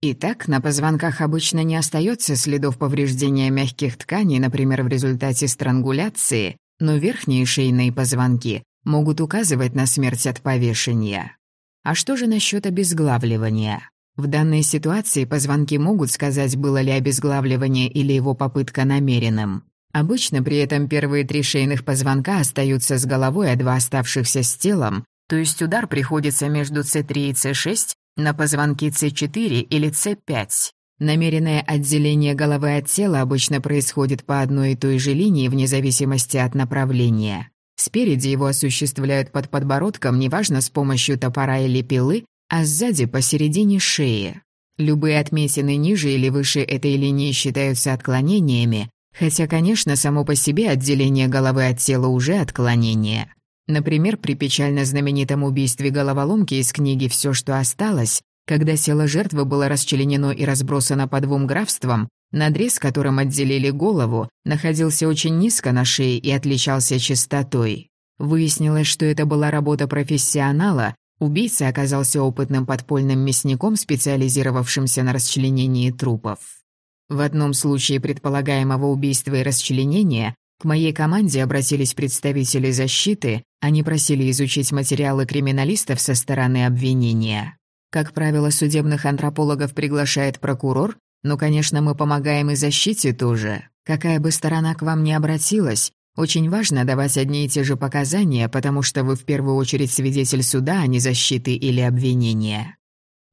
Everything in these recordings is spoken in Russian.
Итак, на позвонках обычно не остается следов повреждения мягких тканей, например, в результате странгуляции, но верхние шейные позвонки могут указывать на смерть от повешения. А что же насчет обезглавливания? В данной ситуации позвонки могут сказать, было ли обезглавливание или его попытка намеренным. Обычно при этом первые три шейных позвонка остаются с головой, а два оставшихся с телом, то есть удар приходится между С3 и С6 на позвонки С4 или С5. Намеренное отделение головы от тела обычно происходит по одной и той же линии вне зависимости от направления. Спереди его осуществляют под подбородком, неважно с помощью топора или пилы, а сзади посередине шеи. Любые отметины ниже или выше этой линии считаются отклонениями, хотя, конечно, само по себе отделение головы от тела уже отклонение. Например, при печально знаменитом убийстве головоломки из книги «Все, что осталось», когда тело жертвы было расчленено и разбросано по двум графствам, надрез, которым отделили голову, находился очень низко на шее и отличался чистотой. Выяснилось, что это была работа профессионала, убийца оказался опытным подпольным мясником, специализировавшимся на расчленении трупов. В одном случае предполагаемого убийства и расчленения к моей команде обратились представители защиты, они просили изучить материалы криминалистов со стороны обвинения. Как правило, судебных антропологов приглашает прокурор, но, конечно, мы помогаем и защите тоже. Какая бы сторона к вам ни обратилась, очень важно давать одни и те же показания, потому что вы в первую очередь свидетель суда, а не защиты или обвинения.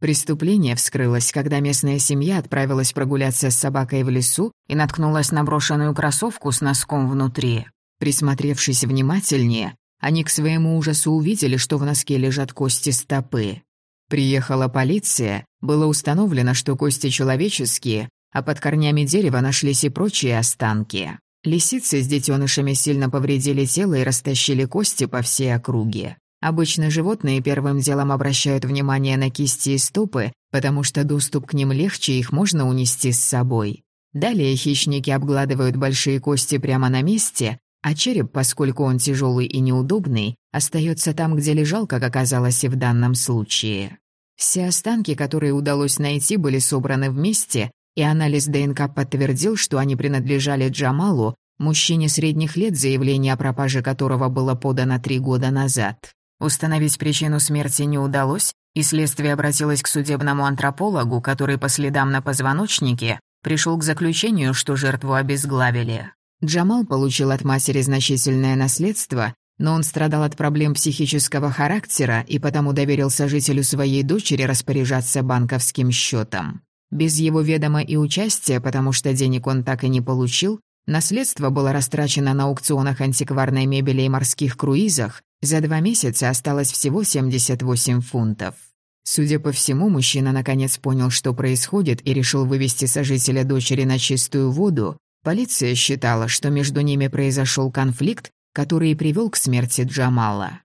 Преступление вскрылось, когда местная семья отправилась прогуляться с собакой в лесу и наткнулась на брошенную кроссовку с носком внутри. Присмотревшись внимательнее, они к своему ужасу увидели, что в носке лежат кости стопы. Приехала полиция, было установлено, что кости человеческие, а под корнями дерева нашлись и прочие останки. Лисицы с детенышами сильно повредили тело и растащили кости по всей округе. Обычно животные первым делом обращают внимание на кисти и стопы, потому что доступ к ним легче, их можно унести с собой. Далее хищники обгладывают большие кости прямо на месте, а череп, поскольку он тяжелый и неудобный, остается там, где лежал, как оказалось и в данном случае. Все останки, которые удалось найти, были собраны вместе, и анализ ДНК подтвердил, что они принадлежали Джамалу, мужчине средних лет, заявление о пропаже которого было подано три года назад. Установить причину смерти не удалось, и следствие обратилось к судебному антропологу, который по следам на позвоночнике пришел к заключению, что жертву обезглавили. Джамал получил от матери значительное наследство, но он страдал от проблем психического характера и потому доверил сожителю своей дочери распоряжаться банковским счетом. Без его ведома и участия, потому что денег он так и не получил, наследство было растрачено на аукционах антикварной мебели и морских круизах, за два месяца осталось всего 78 фунтов. Судя по всему, мужчина наконец понял, что происходит, и решил вывести сожителя дочери на чистую воду, Полиция считала, что между ними произошел конфликт, который и привел к смерти Джамала.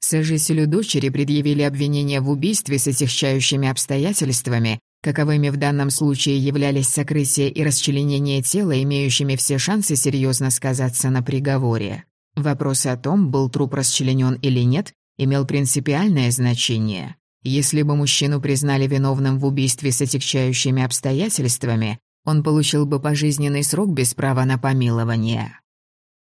Сожителю дочери предъявили обвинение в убийстве с отягчающими обстоятельствами, каковыми в данном случае являлись сокрытие и расчленение тела, имеющими все шансы серьезно сказаться на приговоре. Вопрос о том, был труп расчленен или нет, имел принципиальное значение. Если бы мужчину признали виновным в убийстве с отягчающими обстоятельствами, он получил бы пожизненный срок без права на помилование.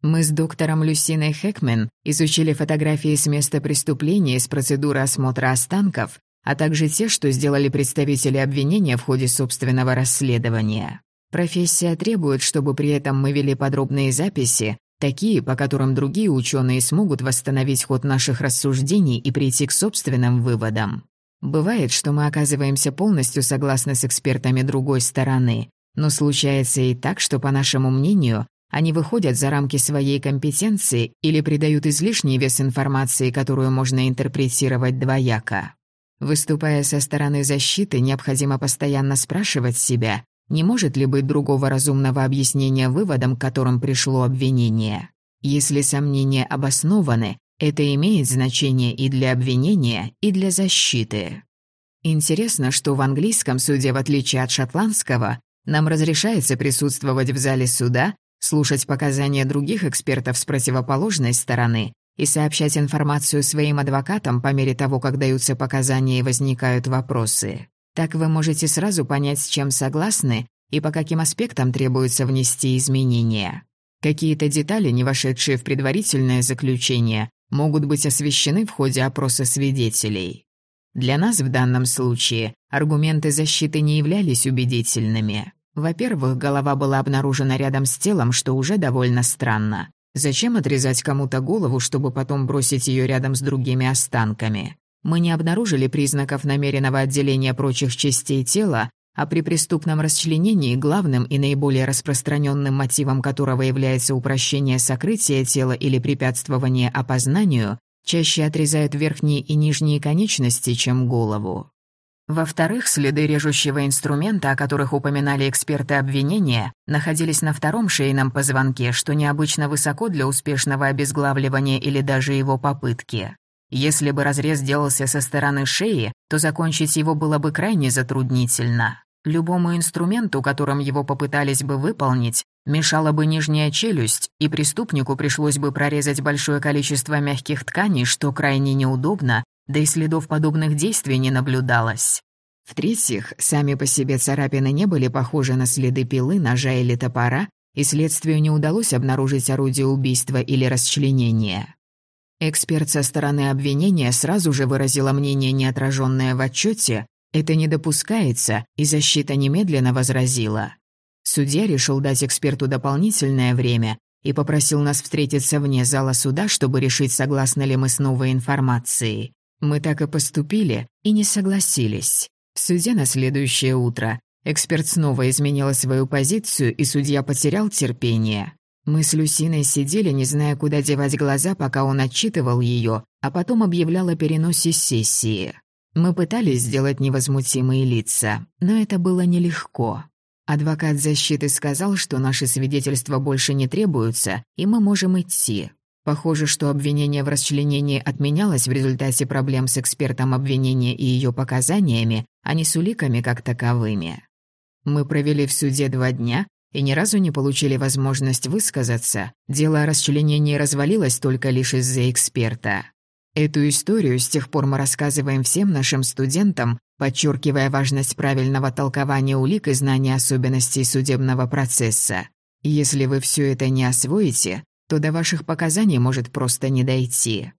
Мы с доктором Люсиной Хэкмен изучили фотографии с места преступления и с процедуры осмотра останков, а также те, что сделали представители обвинения в ходе собственного расследования. Профессия требует, чтобы при этом мы вели подробные записи, такие, по которым другие ученые смогут восстановить ход наших рассуждений и прийти к собственным выводам. Бывает, что мы оказываемся полностью согласны с экспертами другой стороны, но случается и так, что, по нашему мнению, они выходят за рамки своей компетенции или придают излишний вес информации, которую можно интерпретировать двояко. Выступая со стороны защиты, необходимо постоянно спрашивать себя, не может ли быть другого разумного объяснения выводам, к которым пришло обвинение. Если сомнения обоснованы, это имеет значение и для обвинения, и для защиты. Интересно, что в английском суде, в отличие от шотландского, нам разрешается присутствовать в зале суда, слушать показания других экспертов с противоположной стороны и сообщать информацию своим адвокатам по мере того, как даются показания и возникают вопросы. Так вы можете сразу понять, с чем согласны и по каким аспектам требуется внести изменения. Какие-то детали, не вошедшие в предварительное заключение, могут быть освещены в ходе опроса свидетелей. Для нас в данном случае аргументы защиты не являлись убедительными. Во-первых, голова была обнаружена рядом с телом, что уже довольно странно. Зачем отрезать кому-то голову, чтобы потом бросить ее рядом с другими останками? Мы не обнаружили признаков намеренного отделения прочих частей тела, а при преступном расчленении главным и наиболее распространенным мотивом которого является упрощение сокрытия тела или препятствование опознанию, чаще отрезают верхние и нижние конечности, чем голову. Во-вторых, следы режущего инструмента, о которых упоминали эксперты обвинения, находились на втором шейном позвонке, что необычно высоко для успешного обезглавливания или даже его попытки. Если бы разрез делался со стороны шеи, то закончить его было бы крайне затруднительно. Любому инструменту, которым его попытались бы выполнить, мешала бы нижняя челюсть, и преступнику пришлось бы прорезать большое количество мягких тканей, что крайне неудобно, да и следов подобных действий не наблюдалось. В-третьих, сами по себе царапины не были похожи на следы пилы, ножа или топора, и следствию не удалось обнаружить орудие убийства или расчленения. Эксперт со стороны обвинения сразу же выразила мнение, не отраженное в отчете, это не допускается, и защита немедленно возразила. Судья решил дать эксперту дополнительное время и попросил нас встретиться вне зала суда, чтобы решить, согласны ли мы с новой информацией. Мы так и поступили и не согласились. В суде на следующее утро эксперт снова изменила свою позицию, и судья потерял терпение. Мы с Люсиной сидели, не зная, куда девать глаза, пока он отчитывал ее, а потом объявлял о переносе сессии. Мы пытались сделать невозмутимые лица, но это было нелегко. Адвокат защиты сказал, что наши свидетельства больше не требуются, и мы можем идти. Похоже, что обвинение в расчленении отменялось в результате проблем с экспертом обвинения и ее показаниями, а не с уликами как таковыми. Мы провели в суде два дня и ни разу не получили возможность высказаться. Дело о расчленении развалилось только лишь из-за эксперта. Эту историю с тех пор мы рассказываем всем нашим студентам, подчеркивая важность правильного толкования улик и знания особенностей судебного процесса. Если вы все это не освоите, то до ваших показаний может просто не дойти.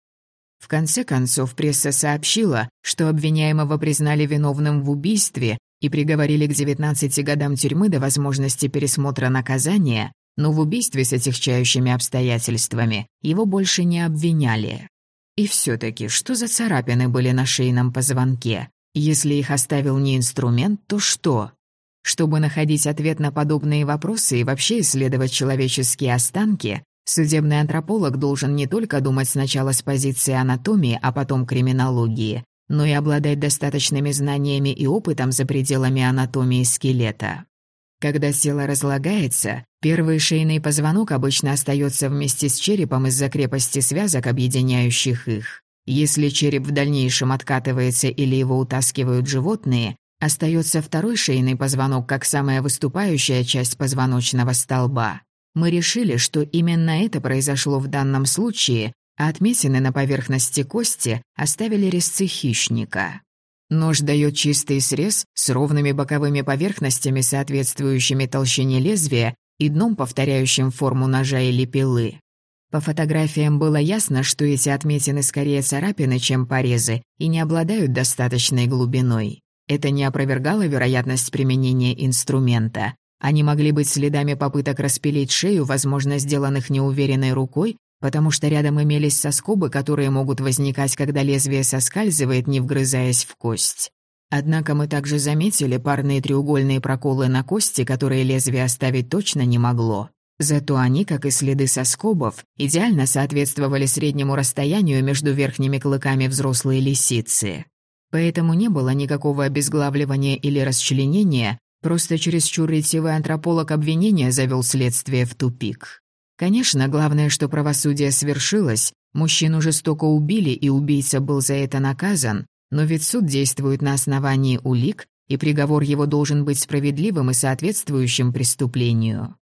В конце концов, пресса сообщила, что обвиняемого признали виновным в убийстве и приговорили к 19 годам тюрьмы до возможности пересмотра наказания, но в убийстве с отягчающими обстоятельствами его больше не обвиняли. И все-таки, что за царапины были на шейном позвонке? Если их оставил не инструмент, то что? Чтобы находить ответ на подобные вопросы и вообще исследовать человеческие останки, судебный антрополог должен не только думать сначала с позиции анатомии, а потом криминологии, но и обладать достаточными знаниями и опытом за пределами анатомии скелета. Когда тело разлагается, первый шейный позвонок обычно остается вместе с черепом из-за крепости связок, объединяющих их. Если череп в дальнейшем откатывается или его утаскивают животные, остается второй шейный позвонок как самая выступающая часть позвоночного столба. Мы решили, что именно это произошло в данном случае, а отметины на поверхности кости оставили резцы хищника. Нож дает чистый срез с ровными боковыми поверхностями, соответствующими толщине лезвия и дном, повторяющим форму ножа или пилы. По фотографиям было ясно, что эти отметины скорее царапины, чем порезы, и не обладают достаточной глубиной. Это не опровергало вероятность применения инструмента. Они могли быть следами попыток распилить шею, возможно, сделанных неуверенной рукой потому что рядом имелись соскобы, которые могут возникать, когда лезвие соскальзывает, не вгрызаясь в кость. Однако мы также заметили парные треугольные проколы на кости, которые лезвие оставить точно не могло. Зато они, как и следы соскобов, идеально соответствовали среднему расстоянию между верхними клыками взрослой лисицы. Поэтому не было никакого обезглавливания или расчленения, просто чересчур ретивый антрополог обвинения завел следствие в тупик. Конечно, главное, что правосудие свершилось, мужчину жестоко убили, и убийца был за это наказан, но ведь суд действует на основании улик, и приговор его должен быть справедливым и соответствующим преступлению.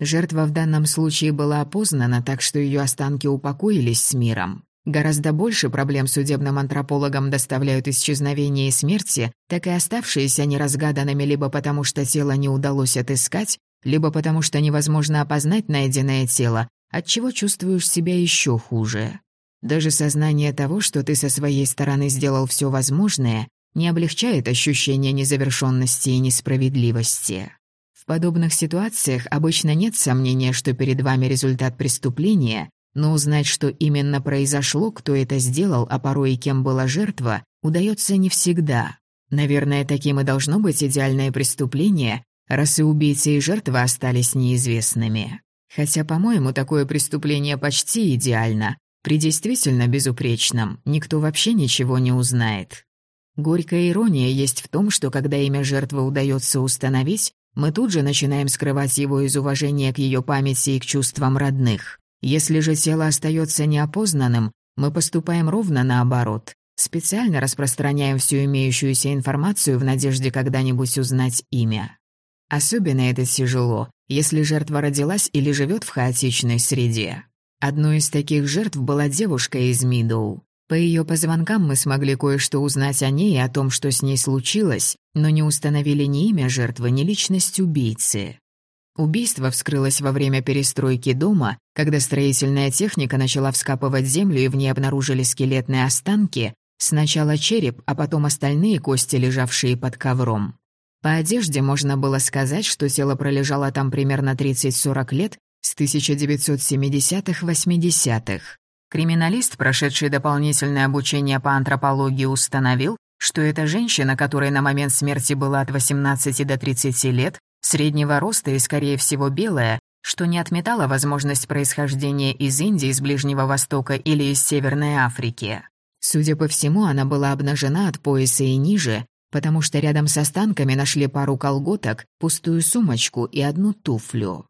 Жертва в данном случае была опознана, так что ее останки упокоились с миром. Гораздо больше проблем судебным антропологам доставляют исчезновение и смерти, так и оставшиеся неразгаданными либо потому, что тело не удалось отыскать, либо потому, что невозможно опознать найденное тело, отчего чувствуешь себя еще хуже. Даже сознание того, что ты со своей стороны сделал все возможное, не облегчает ощущение незавершенности и несправедливости. В подобных ситуациях обычно нет сомнения, что перед вами результат преступления, но узнать, что именно произошло, кто это сделал, а порой и кем была жертва, удается не всегда. Наверное, таким и должно быть идеальное преступление, раз и убийца и жертва остались неизвестными. Хотя, по-моему, такое преступление почти идеально. При действительно безупречном никто вообще ничего не узнает. Горькая ирония есть в том, что когда имя жертвы удается установить, мы тут же начинаем скрывать его из уважения к ее памяти и к чувствам родных. Если же тело остается неопознанным, мы поступаем ровно наоборот. Специально распространяем всю имеющуюся информацию в надежде когда-нибудь узнать имя. Особенно это тяжело, если жертва родилась или живет в хаотичной среде. Одной из таких жертв была девушка из Мидоу. По ее позвонкам мы смогли кое-что узнать о ней и о том, что с ней случилось, но не установили ни имя жертвы, ни личность убийцы. Убийство вскрылось во время перестройки дома, когда строительная техника начала вскапывать землю и в ней обнаружили скелетные останки, сначала череп, а потом остальные кости, лежавшие под ковром. По одежде можно было сказать, что тело пролежало там примерно 30-40 лет с 1970-80-х. Криминалист, прошедший дополнительное обучение по антропологии, установил, что эта женщина, которой на момент смерти было от 18 до 30 лет, среднего роста и, скорее всего, белая, что не отметала возможность происхождения из Индии, из Ближнего Востока или из Северной Африки. Судя по всему, она была обнажена от пояса и ниже, потому что рядом с останками нашли пару колготок, пустую сумочку и одну туфлю.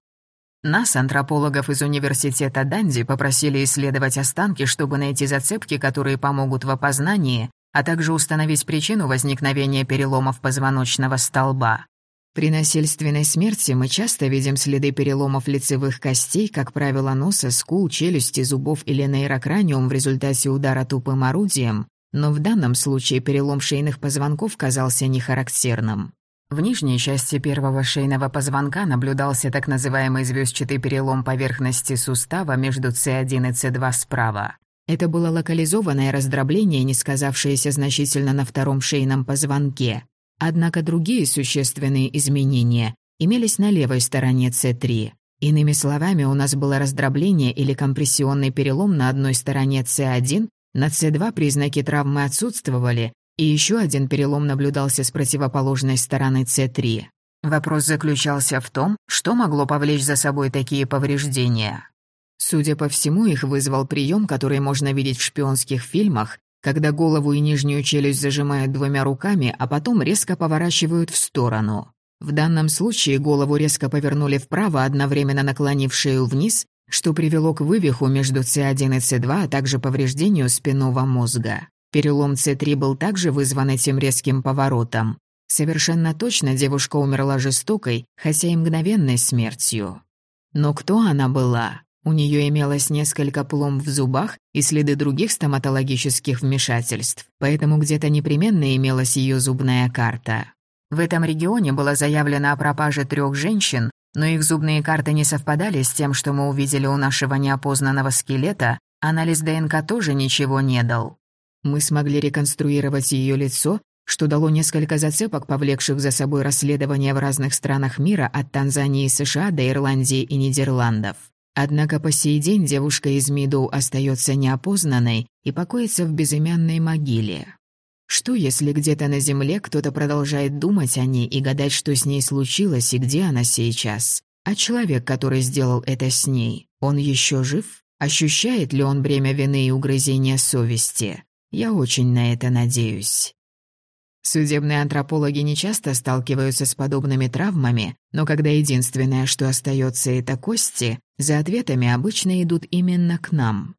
Нас, антропологов из университета Данди, попросили исследовать останки, чтобы найти зацепки, которые помогут в опознании, а также установить причину возникновения переломов позвоночного столба. При насильственной смерти мы часто видим следы переломов лицевых костей, как правило, носа, скул, челюсти, зубов или нейрокраниум в результате удара тупым орудием, но в данном случае перелом шейных позвонков казался нехарактерным. В нижней части первого шейного позвонка наблюдался так называемый звездчатый перелом поверхности сустава между С1 и С2 справа. Это было локализованное раздробление, не сказавшееся значительно на втором шейном позвонке. Однако другие существенные изменения имелись на левой стороне С3. Иными словами, у нас было раздробление или компрессионный перелом на одной стороне С1 на С2 признаки травмы отсутствовали, и еще один перелом наблюдался с противоположной стороны С3. Вопрос заключался в том, что могло повлечь за собой такие повреждения. Судя по всему, их вызвал прием, который можно видеть в шпионских фильмах, когда голову и нижнюю челюсть зажимают двумя руками, а потом резко поворачивают в сторону. В данном случае голову резко повернули вправо, одновременно наклонив шею вниз, что привело к вывиху между С1 и С2, а также повреждению спинного мозга. Перелом С3 был также вызван этим резким поворотом. Совершенно точно девушка умерла жестокой, хотя и мгновенной смертью. Но кто она была? У нее имелось несколько пломб в зубах и следы других стоматологических вмешательств, поэтому где-то непременно имелась ее зубная карта. В этом регионе было заявлено о пропаже трех женщин, но их зубные карты не совпадали с тем, что мы увидели у нашего неопознанного скелета, анализ ДНК тоже ничего не дал. Мы смогли реконструировать ее лицо, что дало несколько зацепок, повлекших за собой расследования в разных странах мира от Танзании и США до Ирландии и Нидерландов. Однако по сей день девушка из Мидоу остается неопознанной и покоится в безымянной могиле. Что, если где-то на земле кто-то продолжает думать о ней и гадать, что с ней случилось и где она сейчас? А человек, который сделал это с ней, он еще жив? Ощущает ли он бремя вины и угрызения совести? Я очень на это надеюсь. Судебные антропологи не часто сталкиваются с подобными травмами, но когда единственное, что остается, это кости, за ответами обычно идут именно к нам.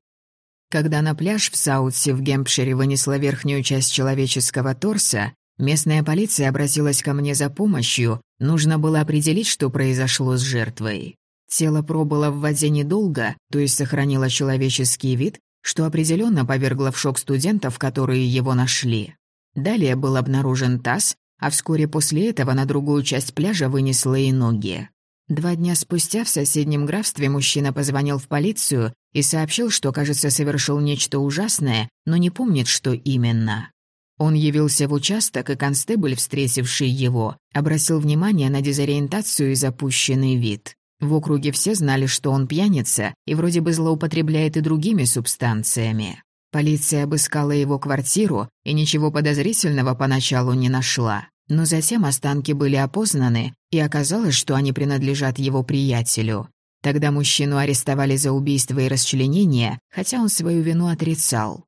Когда на пляж в Саутсе в Гемпшире вынесла верхнюю часть человеческого торса, местная полиция обратилась ко мне за помощью, нужно было определить, что произошло с жертвой. Тело пробыло в воде недолго, то есть сохранило человеческий вид, что определенно повергло в шок студентов, которые его нашли. Далее был обнаружен таз, а вскоре после этого на другую часть пляжа вынесло и ноги. Два дня спустя в соседнем графстве мужчина позвонил в полицию и сообщил, что, кажется, совершил нечто ужасное, но не помнит, что именно. Он явился в участок, и констебль, встретивший его, обратил внимание на дезориентацию и запущенный вид. В округе все знали, что он пьяница и вроде бы злоупотребляет и другими субстанциями. Полиция обыскала его квартиру и ничего подозрительного поначалу не нашла. Но затем останки были опознаны, и оказалось, что они принадлежат его приятелю. Тогда мужчину арестовали за убийство и расчленение, хотя он свою вину отрицал.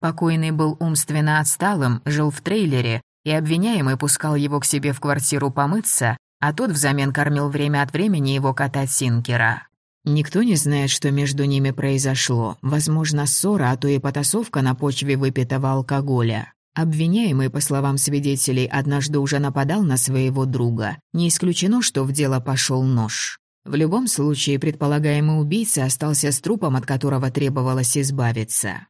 Покойный был умственно отсталым, жил в трейлере, и обвиняемый пускал его к себе в квартиру помыться, а тот взамен кормил время от времени его кота Синкера. Никто не знает, что между ними произошло. Возможно, ссора, а то и потасовка на почве выпитого алкоголя. Обвиняемый, по словам свидетелей, однажды уже нападал на своего друга. Не исключено, что в дело пошел нож. В любом случае, предполагаемый убийца остался с трупом, от которого требовалось избавиться.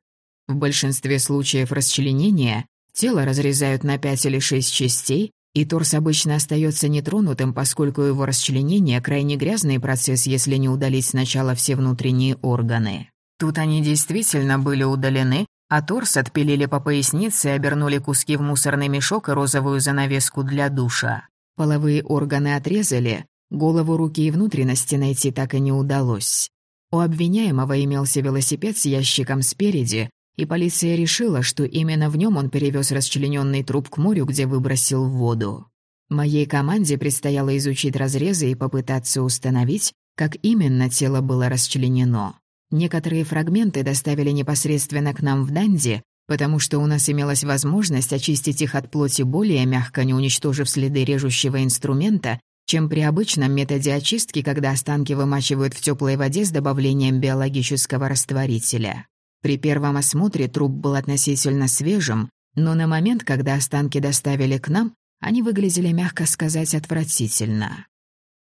В большинстве случаев расчленения тело разрезают на пять или шесть частей, и торс обычно остается нетронутым, поскольку его расчленение – крайне грязный процесс, если не удалить сначала все внутренние органы. Тут они действительно были удалены, а торс отпилили по пояснице и обернули куски в мусорный мешок и розовую занавеску для душа. Половые органы отрезали, голову, руки и внутренности найти так и не удалось. У обвиняемого имелся велосипед с ящиком спереди, и полиция решила, что именно в нем он перевез расчлененный труп к морю, где выбросил в воду. Моей команде предстояло изучить разрезы и попытаться установить, как именно тело было расчленено. Некоторые фрагменты доставили непосредственно к нам в Данди, потому что у нас имелась возможность очистить их от плоти более мягко, не уничтожив следы режущего инструмента, чем при обычном методе очистки, когда останки вымачивают в теплой воде с добавлением биологического растворителя. При первом осмотре труп был относительно свежим, но на момент, когда останки доставили к нам, они выглядели, мягко сказать, отвратительно.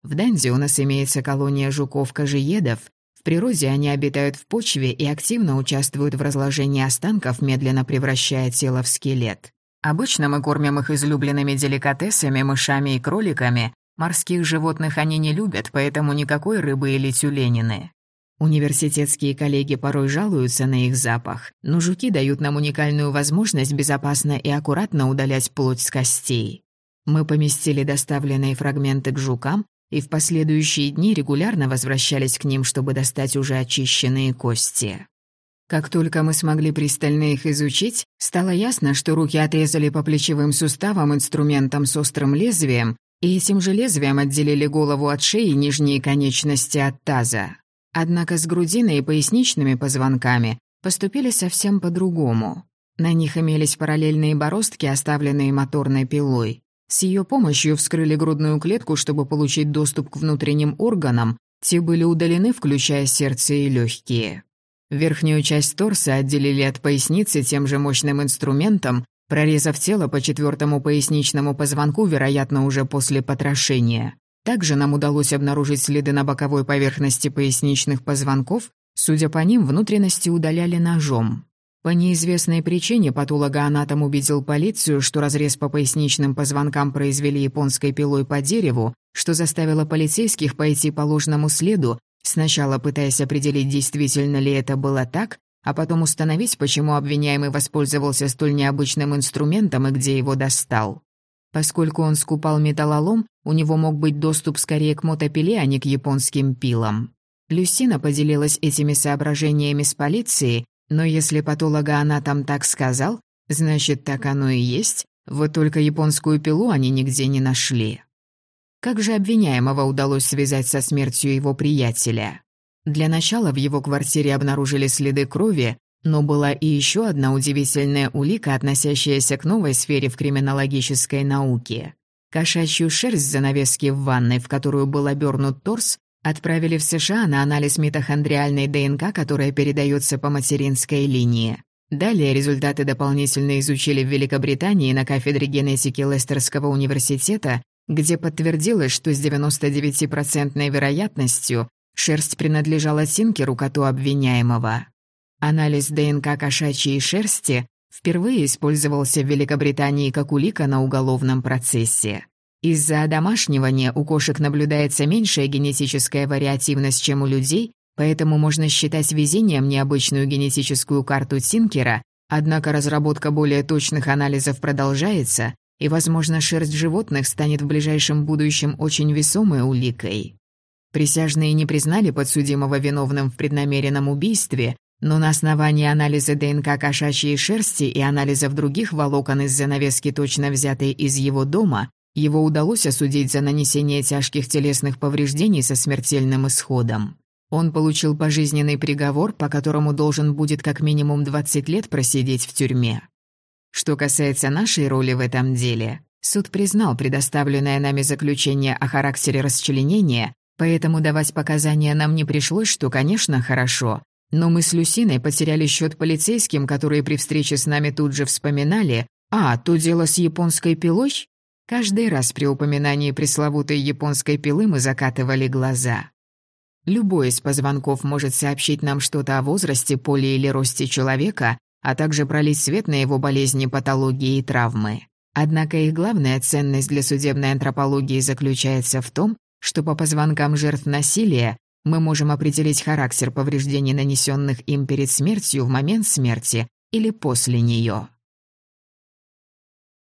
В Данди у нас имеется колония жуков-кожиедов, природе они обитают в почве и активно участвуют в разложении останков, медленно превращая тело в скелет. Обычно мы кормим их излюбленными деликатесами, мышами и кроликами. Морских животных они не любят, поэтому никакой рыбы или тюленины. Университетские коллеги порой жалуются на их запах, но жуки дают нам уникальную возможность безопасно и аккуратно удалять плоть с костей. Мы поместили доставленные фрагменты к жукам, и в последующие дни регулярно возвращались к ним, чтобы достать уже очищенные кости. Как только мы смогли пристально их изучить, стало ясно, что руки отрезали по плечевым суставам инструментом с острым лезвием, и этим же лезвием отделили голову от шеи и нижние конечности от таза. Однако с грудиной и поясничными позвонками поступили совсем по-другому. На них имелись параллельные бороздки, оставленные моторной пилой. С ее помощью вскрыли грудную клетку, чтобы получить доступ к внутренним органам. Те были удалены, включая сердце и легкие. Верхнюю часть торса отделили от поясницы тем же мощным инструментом, прорезав тело по четвертому поясничному позвонку, вероятно, уже после потрошения. Также нам удалось обнаружить следы на боковой поверхности поясничных позвонков, судя по ним, внутренности удаляли ножом. По неизвестной причине патологоанатом убедил полицию, что разрез по поясничным позвонкам произвели японской пилой по дереву, что заставило полицейских пойти по ложному следу, сначала пытаясь определить, действительно ли это было так, а потом установить, почему обвиняемый воспользовался столь необычным инструментом и где его достал. Поскольку он скупал металлолом, у него мог быть доступ скорее к мотопиле, а не к японским пилам. Люсина поделилась этими соображениями с полицией, но если патологоанатом так сказал, значит, так оно и есть, вот только японскую пилу они нигде не нашли. Как же обвиняемого удалось связать со смертью его приятеля? Для начала в его квартире обнаружили следы крови, но была и еще одна удивительная улика, относящаяся к новой сфере в криминологической науке. Кошачью шерсть занавески в ванной, в которую был обернут торс, Отправили в США на анализ митохондриальной ДНК, которая передается по материнской линии. Далее результаты дополнительно изучили в Великобритании на кафедре генетики Лестерского университета, где подтвердилось, что с 99% вероятностью шерсть принадлежала Тинкеру, коту обвиняемого. Анализ ДНК кошачьей шерсти впервые использовался в Великобритании как улика на уголовном процессе. Из-за одомашнивания у кошек наблюдается меньшая генетическая вариативность, чем у людей, поэтому можно считать везением необычную генетическую карту Тинкера, однако разработка более точных анализов продолжается, и, возможно, шерсть животных станет в ближайшем будущем очень весомой уликой. Присяжные не признали подсудимого виновным в преднамеренном убийстве, но на основании анализа ДНК кошачьей шерсти и анализов других волокон из занавески, точно взятой из его дома, его удалось осудить за нанесение тяжких телесных повреждений со смертельным исходом. Он получил пожизненный приговор, по которому должен будет как минимум 20 лет просидеть в тюрьме. Что касается нашей роли в этом деле, суд признал предоставленное нами заключение о характере расчленения, поэтому давать показания нам не пришлось, что, конечно, хорошо. Но мы с Люсиной потеряли счет полицейским, которые при встрече с нами тут же вспоминали «А, то дело с японской пилой?» Каждый раз при упоминании пресловутой японской пилы мы закатывали глаза. Любой из позвонков может сообщить нам что-то о возрасте, поле или росте человека, а также пролить свет на его болезни, патологии и травмы. Однако их главная ценность для судебной антропологии заключается в том, что по позвонкам жертв насилия мы можем определить характер повреждений, нанесенных им перед смертью, в момент смерти или после нее.